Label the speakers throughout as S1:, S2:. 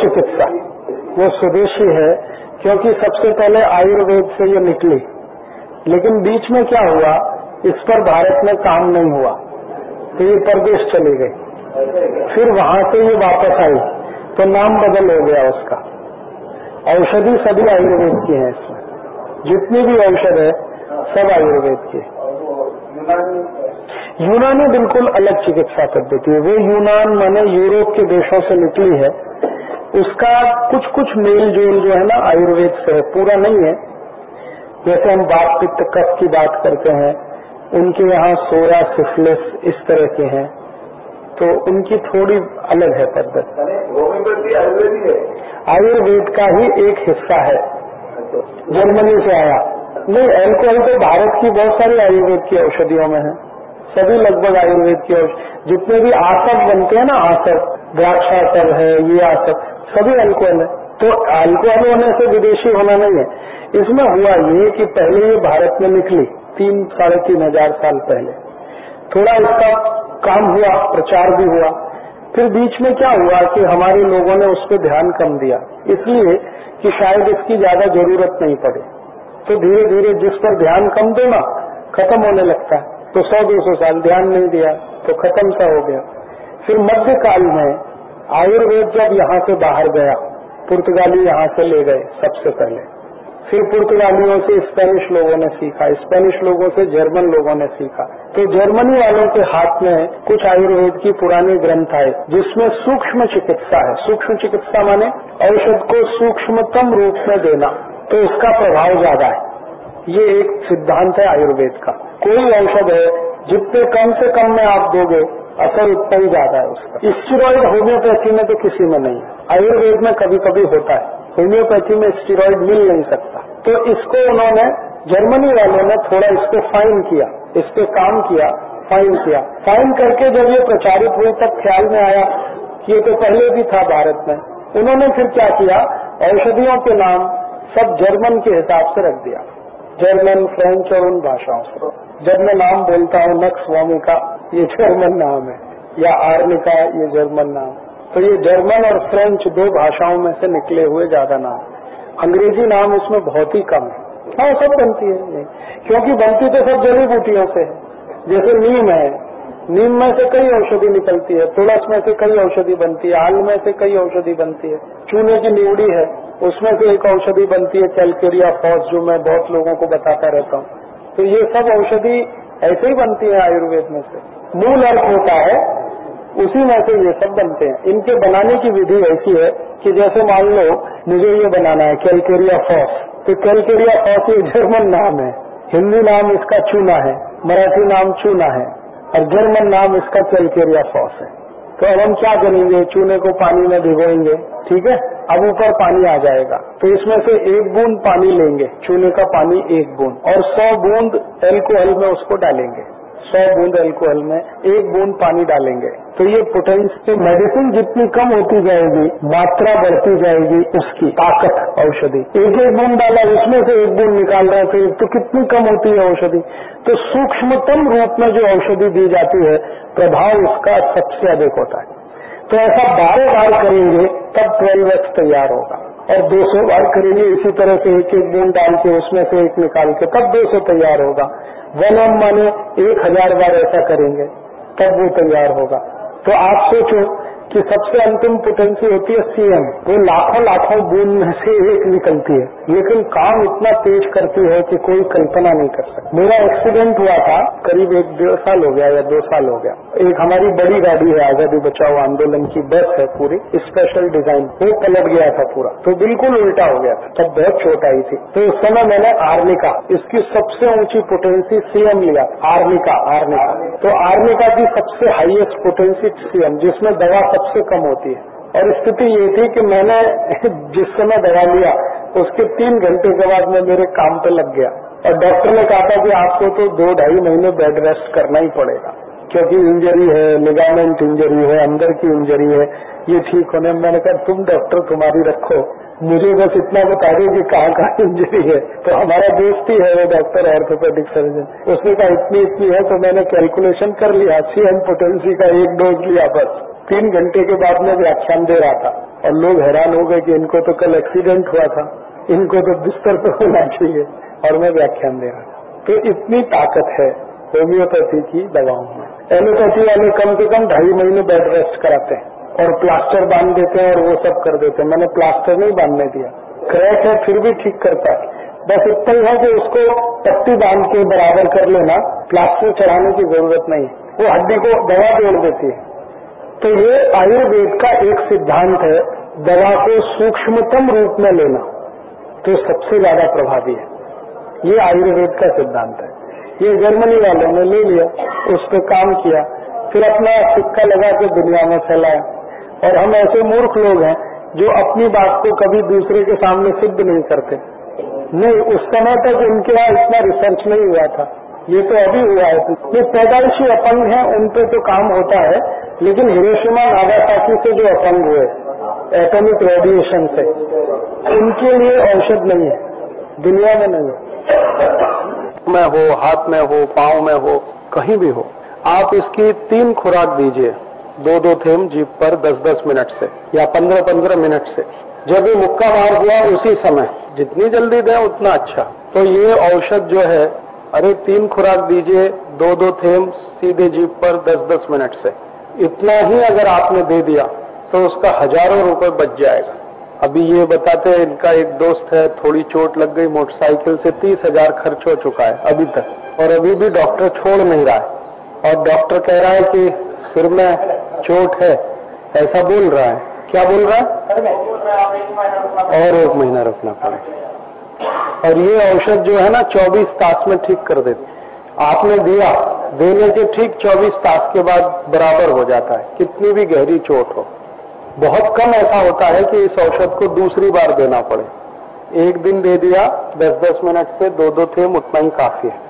S1: चिकित्सा। वो स्वदेशी है, क्योंकि सबसे पहले आयुर्वेद से ये निकली। लेकिन बीच में क्या हुआ? इस पर भारत में काम नहीं हुआ। तो ये प्रदेश चली गई। फिर वहाँ से ये वापस आई। तो नाम बदल हो गया उसका। औषधि सभी आयुर्वेद की है इसमें। जितनी भी औषध है, सब आयुर्वेद की। यूनानी बिल्कुल अलग चिकित्सा पद्धति है। वो यूनान माने यूरोप के देशों से निकली है। उसका कुछ कुछ मेल जोल जो है ना आयुर्वेद से है पूरा नहीं है। जैसे हम बात पित्त कफ की बात करते हैं उनके यहाँ सोरा सिफिलिस इस तरह के हैं। तो उनकी थोड़ी अलग है पद्धति।
S2: है
S1: आयुर्वेद का ही एक हिस्सा है। जर्मनी से आया। नहीं एल्कोहल तो भारत की बहुत सारी आयुर्वेद की औषधियों में है। सभी लगभग आयुर्वेद की औषधि जितने भी आसक बनते हैं ना आसक द्राक्षासव है ये आसक सभी अल्कोहल है। तो अल्कोहल होने से विदेशी होना नहीं है। इसमें हुआ ये कि पहले ये भारत में निकली, तीन साढ़े तीन हज़ार साल पहले। थोड़ा इसका काम हुआ, प्रचार भी हुआ। फिर बीच में क्या हुआ कि हमारे लोगों ने उस पर ध्यान कम दिया। इसलिए कि शायद इसकी ज़्यादा ज़रूरत नहीं पड़े। तो धीरे धीरे जिस पर ध्यान कम दो ना खत्म होने लगता है। तो सौ दो सौ साल ध्यान नहीं दिया तो खत्म सा हो गया। फिर मध्यकाल में आयुर्वेद जब यहाँ से बाहर गया, पुर्तगाली यहाँ से ले गए सबसे पहले। फिर पुर्तगालियों से स्पेनिश लोगों ने सीखा, स्पेनिश लोगों से जर्मन लोगों ने सीखा। तो जर्मनी वालों के हाथ में कुछ आयुर्वेद की पुरानी ग्रंथ आए, जिसमें सूक्ष्म चिकित्सा है। सूक्ष्म चिकित्सा माने औषध को सूक्ष्मतम रूप में देना। तो उसका प्रभाव ज़्यादा है। ये एक सिद्धांत है आयुर्वेद का। कोई औषध है, जितने कम से कम में आप दोगे असर उतना ही ज़्यादा है उसका। स्टीरोइड होम्योपैथी में तो किसी में नहीं। आयुर्वेद में कभी कभी होता है। होम्योपैथी में स्टीरोइड मिल नहीं सकता। तो इसको उन्होंने, जर्मनी वालों ने थोड़ा इसको फाइन किया। इस पे काम किया फाइन किया। फाइन करके जब ये प्रचारित हुई, तब ख्याल में आया कि ये तो पहले भी था भारत में। उन्होंने फिर क्या किया? औषधियों के नाम सब जर्मन के हिसाब से रख दिया। जर्मन, फ्रेंच और उन भाषाओं से। जब मैं नाम बोलता हूँ नक्स स्वामी का, ये जर्मन नाम है, या आर्मी का ये जर्मन नाम। तो ये जर्मन और फ्रेंच दो भाषाओं में से निकले हुए ज़्यादा नाम अंग्रेज़ी नाम उसमें बहुत ही कम है। हाँ सब बनती है। क्योंकि बनती तो सब जड़ी बूटियों से है। जैसे नीम है, नीम में से कई औषधि निकलती है, तुलस में से कई औषधि बनती है, आल में से कई औषधि बनती है, चूने की निवड़ी है, उसमें से एक औषधि बनती है, कैलकेरिया, फॉस, जो मैं बहुत लोगों को बताता रहता हूँ। तो ये सब औषधि ऐसे ही बनती है आयुर्वेद में से। मूल अर्थ होता है, उसी में से ये सब बनते हैं। इनके बनाने की विधि ऐसी है कि जैसे मान लो, मुझे ये बनाना है, कैलकेरिया फॉस तो कैलकेरिया फॉस ये जर्मन नाम है। हिंदी नाम इसका चूना है, मराठी नाम चूना है, और जर्मन नाम इसका कैलकेरिया फॉस है। तो अब हम क्या करेंगे? चूने को पानी में भिगोएँगे, ठीक है? अब ऊपर पानी आ जाएगा। तो इसमें से एक बूंद पानी लेंगे, चूने का पानी एक बूंद, और सौ बूंद एल्कोहल में उसको डालेंगे। सौ बूंद एल्कोहल में एक बूंद पानी डालेंगे। तो ये पोटेंशियल मेडिसिन जितनी कम होती जाएगी, मात्रा बढ़ती जाएगी, उसकी ताकत औषधि। एक एक बूंद डाला, उसमें से एक बूंद निकाल रहे थे तो कितनी कम होती है औषधि? तो सूक्ष्मतम रूप में जो औषधि दी जाती है, प्रभाव उसका सबसे अधिक होता है। तो ऐसा बारह बार करेंगे, तब ट्वेल्व एक्स तैयार होगा। और 200 बार करेंगे, इसी तरह से एक एक बूंद डाल के, उसमें से एक निकाल के, तब 200 तैयार होगा। वन एम माने एक हज़ार बार ऐसा करेंगे, तब वो तैयार होगा। तो आप सोचो कि सबसे अंतिम पोटेंसी होती है सीएम वो लाखों लाखों बूंद में से एक निकलती है। लेकिन काम इतना तेज करती है कि कोई कल्पना नहीं कर सकता। मेरा एक्सीडेंट हुआ था, करीब एक डेढ़ साल हो गया या दो साल हो गया। एक हमारी बड़ी गाड़ी है, आज़ादी बचाओ आंदोलन की बस है पूरी स्पेशल डिज़ाइन वो पलट गया था पूरा। तो बिल्कुल उल्टा हो गया था। तब बहुत चोट आई थी। तो उस समय मैंने आर्निका, इसकी सबसे ऊँची पोटेंसी सीएम लिया। Arnica arnica. तो आर्निका की सबसे हाईएस्ट पोटेंसी सीएम जिसमें दवा सबसे कम होती है। और स्थिति ये थी कि मैंने जिस समय दवा लिया, उसके तीन घंटे के बाद मैं मेरे काम पे लग गया। और डॉक्टर ने कहा था कि आपको तो दो ढाई महीने बेड रेस्ट करना ही पड़ेगा, क्योंकि इंजरी है लिगामेंट इंजरी है, अंदर की इंजरी है, ये ठीक होने। मैंने कहा, तुम डॉक्टर तुम्हारी रखो। मुझे बस इतना बता दो कि कहाँ कहाँ इंजरी है। तो हमारा दोस्त ही है वो डॉक्टर ऑर्थोपेडिक सर्जन उसने कहा, इतनी इतनी है। तो मैंने कैलकुलेशन कर लिया सी एम पोटेंसी का एक डोज लिया बस। तीन घंटे के बाद में व्याख्यान दे रहा था
S3: और लोग हैरान हो गए कि इनको तो कल एक्सीडेंट हुआ था। इनको तो बिस्तर पर होना चाहिए और मैं व्याख्यान दे रहा था। तो इतनी ताकत है होम्योपैथी की दवाओं में। एलोपैथी वाले कम से कम ढाई महीने बेड रेस्ट कराते हैं और प्लास्टर बाँध देते हैं और वो सब कर देते हैं। मैंने प्लास्टर नहीं बांधने दिया। क्रैक है, फिर भी ठीक करता है। बस इतना ही है कि उसको पट्टी बाँध के बराबर कर लेना। प्लास्टर चढ़ाने की ज़रूरत नहीं। वो हड्डी को दवा जोड़ देती है। तो ये आयुर्वेद का एक सिद्धांत है, दवा को सूक्ष्मतम रूप में लेना तो सबसे ज़्यादा प्रभावी है। ये आयुर्वेद का सिद्धांत है। ये जर्मनी वालों ने ले लिया, उस पर काम किया, फिर अपना सिक्का लगा के दुनिया में फैलाया। और हम ऐसे मूर्ख लोग हैं, जो अपनी बात को कभी दूसरे के सामने सिद्ध नहीं करते। नहीं, उस समय तक उनके यहाँ इतना रिसर्च नहीं हुआ था। ये तो अभी हुआ है। ये पैदाइशी अपंग है, उन पे तो काम होता है लेकिन हिरोशिमा नागासाकी से जो अपंग हुए एटॉमिक रेडिएशन से, उनके लिए औषध नहीं है, दुनिया में नहीं है। में हो, हाथ में हो, पाँव में हो, कहीं भी हो, आप इसकी तीन खुराक दीजिए दो दो थेम जीप पर दस दस मिनट से, या पंद्रह पंद्रह मिनट से। जब ये मुक्का मार हुआ उसी समय, जितनी जल्दी दें उतना अच्छा। तो ये औषध जो है, अरे तीन खुराक दीजिए दो दो थेम, सीधे जीप पर दस दस मिनट से। इतना ही अगर आपने दे दिया तो उसका हज़ारों रुपए बच जाएगा। अभी ये बताते हैं, इनका एक दोस्त है, थोड़ी चोट लग गई, मोटरसाइकिल से तीस हज़ार खर्च हो चुका है, अभी तक। और अभी भी डॉक्टर छोड़ नहीं रहा है। और डॉक्टर कह रहा है कि, सिर में चोट है। ऐसा बोल रहा है। क्या बोल रहा है? और एक महीना रखना पड़ेगा। और ये औषध जो है ना 24 तास में ठीक कर देते आपने दिया देने के ठीक 24 तास के बाद बराबर हो जाता है। कितनी भी गहरी चोट हो। बहुत कम ऐसा होता है कि इस औषध को दूसरी बार देना पड़े। एक दिन दे दिया 10-10 मिनट से दो दो थे, उतना ही काफ़ी है।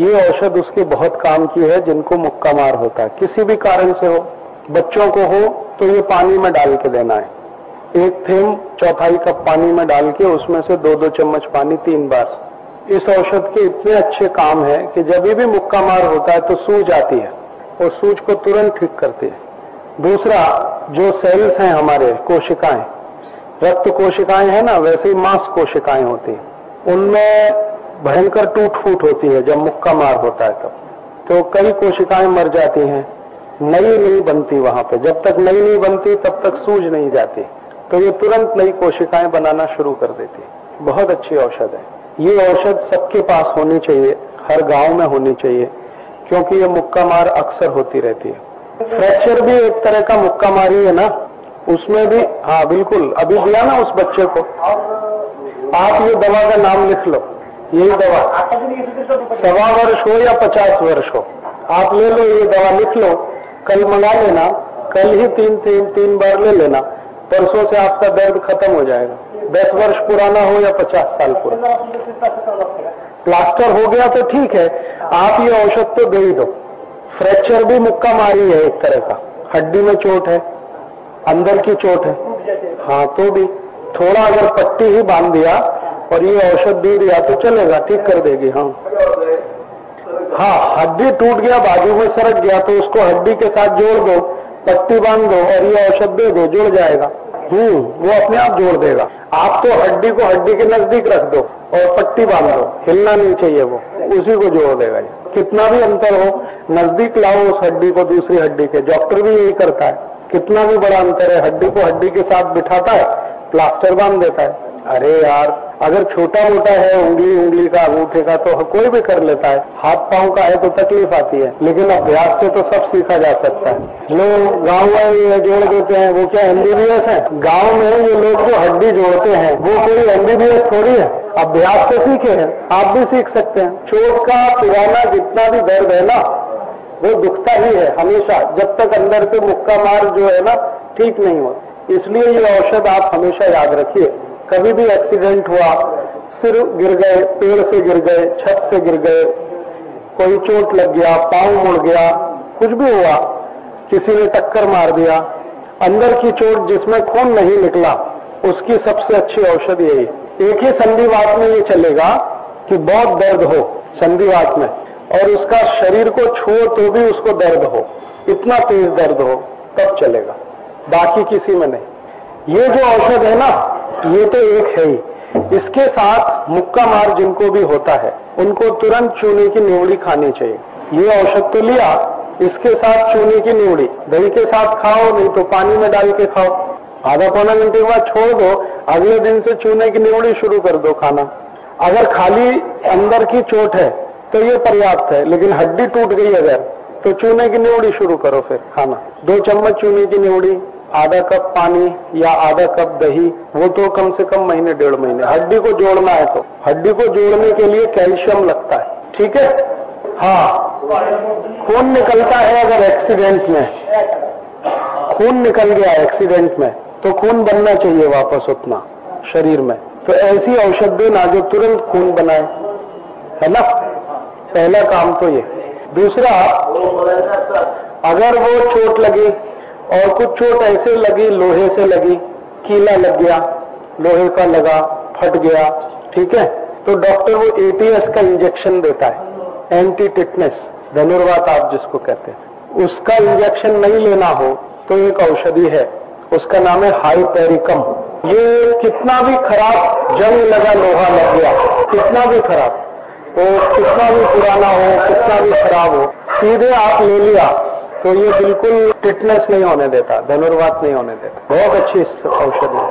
S3: ये औषध उसके बहुत काम की है, जिनको मुक्का मार होता है। किसी भी कारण से हो, बच्चों को हो तो ये पानी में डाल के देना है। एक थेम चौथाई कप पानी में डाल के उसमें से दो दो चम्मच पानी तीन बार। इस औषध के इतने अच्छे काम है कि जब भी मुक्का मार होता है तो सूज आती है और सूज को तुरंत ठीक करती है। दूसरा, जो सेल्स हैं हमारे, कोशिकाएँ, रक्त कोशिकाएँ हैं ना, वैसे ही मांस कोशिकाएँ होती हैं। उनमें भयंकर टूट फूट होती है जब मुक्का मार होता है तब। तो कई कोशिकाएँ मर जाती हैं, नई नहीं बनती वहाँ पे। जब तक नई नहीं बनती, तब तक सूज नहीं जाती। तो ये तुरंत नई कोशिकाएँ बनाना शुरू कर देती बहुत अच्छी औषध है। ये औषध सबके पास होनी चाहिए, हर गाँव में होनी चाहिए, क्योंकि ये मुक्का मार अक्सर होती रहती है। फ्रैक्चर भी एक तरह का मुक्का मारी है ना, उसमें भी हाँ बिल्कुल, अभी दिया ना उस बच्चे को। आप ये दवा का नाम लिख लो, यही दवा। सवा वर्ष हो या पचास वर्ष हो, आप ले लो ये दवा लिख लो, कल मंगा लेना, कल ही तीन तीन तीन बार ले लेना, परसों से आपका दर्द खत्म हो जाएगा। दस वर्ष पुराना हो या पचास साल पुराना? प्लास्टर हो गया तो ठीक है। आप ये औषध तो दे ही दो। फ्रैक्चर भी मुक्का मारी है एक तरह का। हड्डी में चोट है, अंदर की चोट है। हाँ तो भी। थोड़ा अगर पट्टी ही बाँध दिया और ये औषध दे दिया तो चलेगा, ठीक कर देगी हाँ। हाँ हड्डी टूट गया, बाजू में सरक गया तो उसको हड्डी के साथ जोड़ दो, पट्टी बाँध दो और ये औषध दे दो, जुड़ जाएगा। हम्म वो अपने आप जोड़ देगा। आप तो हड्डी को हड्डी के नज़दीक रख दो और पट्टी बाँध दो। हिलना नहीं चाहिए वो। उसी को जोड़ देगा कितना भी अंतर हो, नज़दीक लाओ उस हड्डी को दूसरी हड्डी के। डॉक्टर भी यही करता है। कितना भी बड़ा अंतर है, हड्डी को हड्डी के साथ बिठाता है, प्लास्टर बाँध देता है। अरे यार, अगर छोटा मोटा है उंगली उंगली का, अंगूठे का तो कोई भी कर लेता है। हाथ पाँव का है तो तकलीफ़ आती है, लेकिन अभ्यास से तो सब सीखा जा सकता है। लोग गाँव में जोड़ देते हैं, वो क्या एमबीबीएस है? गाँव में ये लोग जो हड्डी जोड़ते हैं, वो कोई एमबीबीएस थोड़ी है? अभ्यास से सीखे हैं, आप भी सीख सकते हैं। चोट का, पुराना जितना भी दर्द है ना, वो दुखता ही है हमेशा, जब तक अंदर से मुक्का मार जो है ना, ठीक नहीं हो इसलिए ये औषध आप हमेशा याद रखिए। कभी भी एक्सीडेंट हुआ, सिर गिर गए, पेड़ से गिर गए, छत से गिर गए, कोई चोट लग गया, पाँव मुड़ गया, कुछ भी हुआ, किसी ने टक्कर मार दिया, अंदर की चोट जिसमें खून नहीं निकला, उसकी सबसे अच्छी औषधि यही एक ही संधिवात में ये चलेगा कि बहुत दर्द हो संधिवात में, और उसका शरीर को छुओ तो भी उसको दर्द हो। इतना तेज दर्द हो, तब चलेगा। बाकी किसी में नहीं। ये जो औषध है ना, ये तो एक है ही। इसके साथ मुक्का मार जिनको भी होता है, उनको तुरंत चूने की निवड़ी खानी चाहिए। ये औषध तो लिया, इसके साथ चूने की निवड़ी दही के साथ खाओ, नहीं तो पानी में डाल के खाओ। आधा पौना घंटे के बाद छोड़ दो, अगले दिन से चूने की निवड़ी शुरू कर दो खाना। अगर खाली अंदर की चोट है तो ये पर्याप्त है, लेकिन हड्डी टूट गई अगर तो चूने की निवड़ी शुरू करो फिर खाना। दो चम्मच चूने की निवड़ी आधा कप पानी या आधा कप दही, वो तो कम से कम महीने, डेढ़ महीने। हड्डी को जोड़ना है तो। हड्डी को जोड़ने के लिए कैल्शियम लगता है। ठीक है? हाँ। खून निकलता है अगर एक्सीडेंट में। खून निकल गया एक्सीडेंट में तो खून बनना चाहिए वापस उतना शरीर में। तो ऐसी औषध देना जो तुरंत खून बनाए। है ना? पहला काम तो ये। दूसरा, अगर वो चोट लगी और कुछ चोट ऐसे लगी, लोहे से लगी, कीला लग गया, लोहे का लगा, फट गया, ठीक है? तो डॉक्टर वो एटीएस का इंजेक्शन देता है एंटी टिटनेस धनुर्वात आप जिसको कहते हैं। उसका इंजेक्शन नहीं लेना हो तो एक औषधि है, उसका नाम है हाइपेरिकम ये कितना भी खराब जंग लगा, लोहा लग गया, कितना भी खराब, वो कितना भी पुराना हो, कितना भी खराब हो, सीधे आप ले लिया तो ये बिल्कुल टिटनेस नहीं होने देता, धनुर्वात नहीं होने देता। बहुत अच्छी औषधि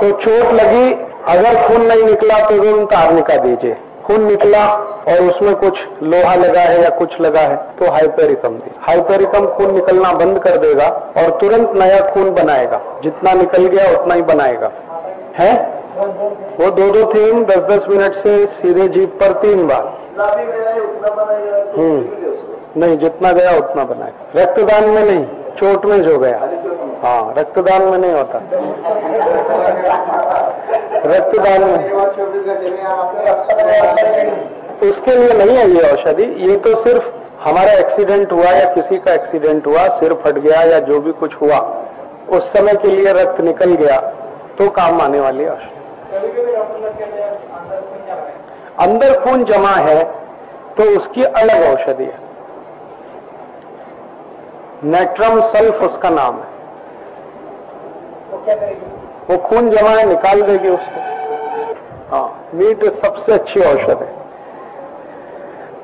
S3: तो चोट लगी, अगर खून नहीं निकला तो तुरंत आर्निका दीजिए। खून निकला और उसमें कुछ लोहा लगा है या कुछ लगा है तो हाइपेरिकम दी हाइपेरिकम खून निकलना बंद कर देगा और तुरंत नया खून बनाएगा। जितना निकल गया, उतना ही बनाएगा। है? वो दो दो थीम दस दस मिनट से सीधे जीप पर तीन बार। हम्म। नहीं, जितना गया उतना बनाएगा रक्तदान में नहीं, चोट में जो गया। हाँ रक्तदान में नहीं होता। रक्तदान में। उसके लिए नहीं है ये औषधि। ये तो सिर्फ़ हमारा एक्सीडेंट हुआ या किसी का एक्सीडेंट हुआ, सिर फट गया या जो भी कुछ हुआ, उस समय के लिए रक्त निकल गया तो काम आने वाली औषधि। अंदर खून जमा है तो उसकी अलग औषधि है। नेट्रम सल्फ उसका नाम है। वो खून जमा है, निकाल देगी उसको। हाँ मीट सबसे अच्छी औषध है।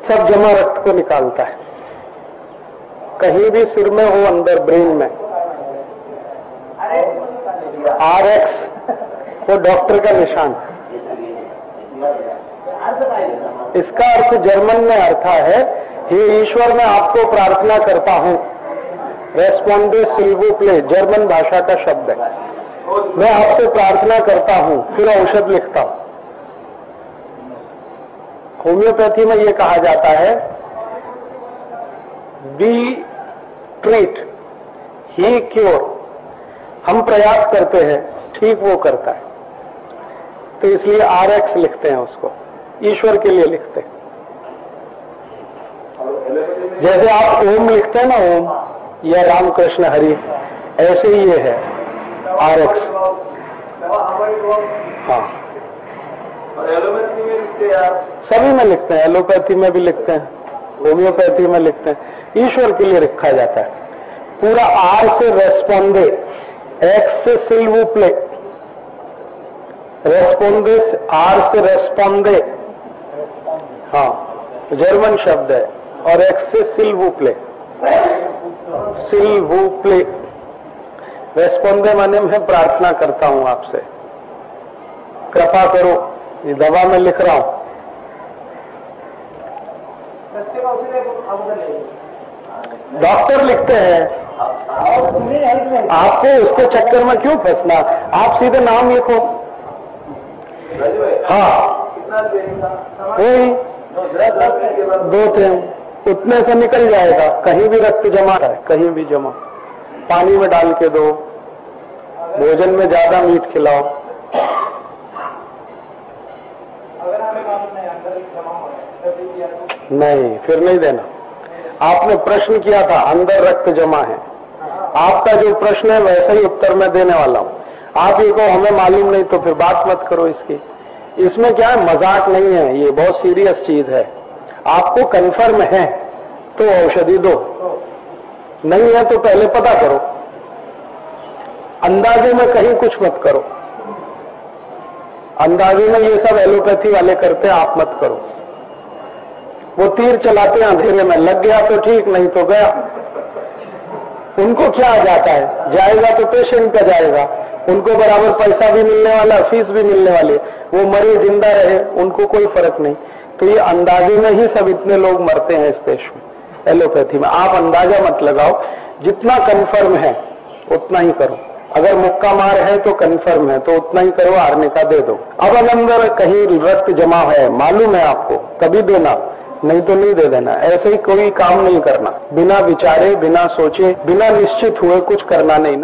S3: सब जमा रक्त को निकालता है। कहीं भी सिर में हो, अंदर ब्रेन में। आर एक्स वो डॉक्टर का निशान। इसका अर्थ जर्मन में अर्था है, हे ईश्वर, मैं आपको प्रार्थना करता हूँ। रेस्पॉन्डे सिल्वो प्ले जर्मन भाषा का शब्द है। मैं आपसे प्रार्थना करता हूँ, फिर औषध लिखता हूँ। होम्योपैथी में यह कहा जाता है बी ट्रीट ही क्योर हम प्रयास करते हैं, ठीक वो करता है। तो इसलिए आर एक्स लिखते हैं उसको, ईश्वर के लिए लिखते हैं। जैसे आप ओम लिखते हैं ना, ओम। या रामकृष्ण हरि, ऐसे ही ये है आर एक्स हाँ। सभी में लिखते हैं, एलोपैथी में भी लिखते हैं, होम्योपैथी में लिखते हैं। ईश्वर के लिए लिखा जाता है। पूरा आर से रेस्पोंडे एक्स से सिल्वू प्ले। रेस्पोंडे आर से रेस्पोंडे हाँ जर्मन शब्द है, और एक्स से सिल्वू प्ले सिल्वू प्ले रेस्पोंडे माने मैं प्रार्थना करता हूँ आपसे। कृपा करो ये दवा में लिख रहा हूँ। डॉक्टर लिखते हैं। आपको उसके चक्कर में क्यों फंसना? आप सीधे नाम लिखो। हाँ। वही दो तीन उतने से निकल जाएगा। कहीं भी रक्त जमा है, कहीं भी जमा। पानी में डाल के दो। भोजन में ज़्यादा मीट खिलाओ। नहीं, फिर नहीं देना। आपने प्रश्न किया था, अंदर रक्त जमा है। आपका जो प्रश्न है, वैसा ही उत्तर मैं देने वाला हूँ। आप ये कहो, हमें मालूम नहीं तो फिर बात मत करो इसकी। इसमें क्या है, मज़ाक नहीं है। ये बहुत सीरियस चीज़ है। आपको कंफर्म है तो औषधि दो। नहीं है तो पहले पता करो। अंदाजे में कहीं कुछ मत करो। अंदाजे में ये सब एलोपैथी वाले करते आप मत करो। वो तीर चलाते अंधेरे में। लग गया तो ठीक, नहीं तो गया। उनको क्या आ जाता है? जाएगा तो पेशेंट का जाएगा। उनको बराबर पैसा भी मिलने वाला फ़ीस भी मिलने वाली। वो मरे, ज़िंदा रहे, उनको कोई फ़र्क नहीं। तो ये अंदाजे में ही सब इतने लोग मरते हैं इस देश में, एलोपैथी में। आप अंदाज़ा मत लगाओ, जितना कंफर्म है, उतना ही करो। अगर मुक्का मार है तो कंफर्म है तो उतना ही करो, हारने का दे दो। अब अंदर कहीं रक्त जमा है, मालूम है आपको तभी देना, नहीं तो नहीं दे देना। ऐसे ही कोई काम नहीं करना। बिना विचारे, बिना सोचे, बिना निश्चित हुए कुछ करना नहीं।